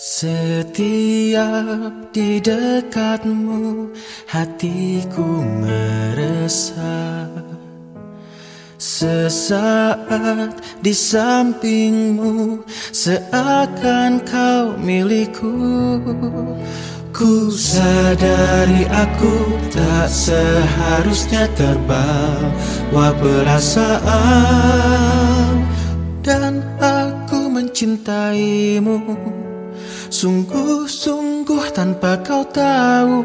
Setiap di dekatmu hatiku meresah Sesaat di sampingmu seakan kau milikku. Ku sadari aku tak seharusnya terbawa perasaan. Dan aku mencintaimu Sungguh-sungguh tanpa kau tahu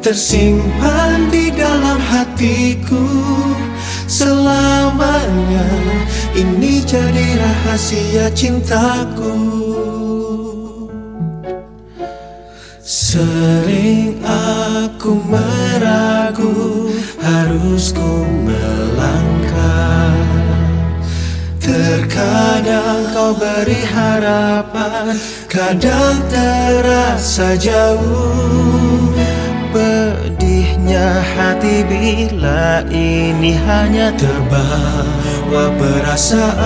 Tersimpan di dalam hatiku. Selamanya Ini jadi rahasia cintaku. Sering aku meragu Harus ku melangkah Terkadang kau beri harapan Kadang terasa jauh. Pedihnya hati bila ini hanya terbawa perasaan.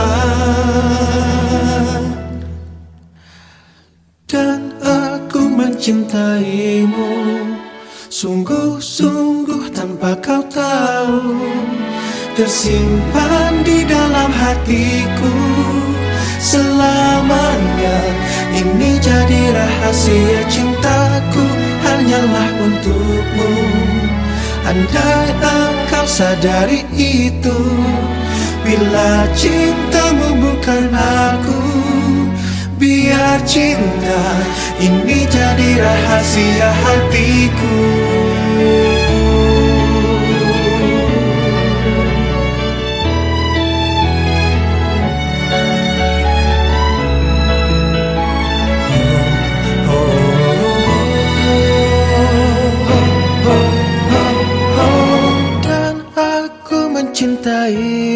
Dan aku mencintaimu Sungguh-sungguh tanpa kau tahu tersimpan di dalam hatiku. Selamanya Ini jadi rahasia cintaku hanyalah untukmu. Andai engkau sadari itu Bila cintamu bukan aku Biar cinta ini jadi rahasia hatiku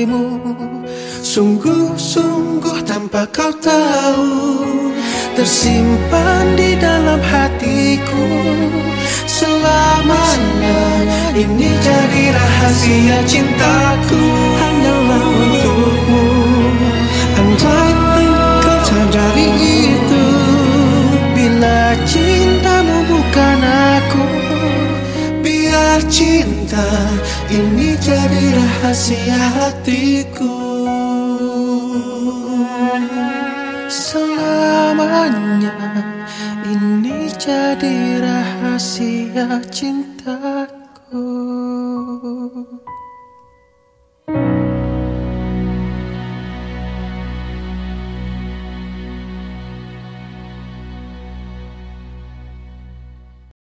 mencintaimu Sungguh-sungguh tanpa kau tahu Tersimpan di dalam hatiku. Selamanya Ini jadi rahasia cintaku cinta ini jadi rahasia hatiku. Selamanya ini jadi rahasia cintaku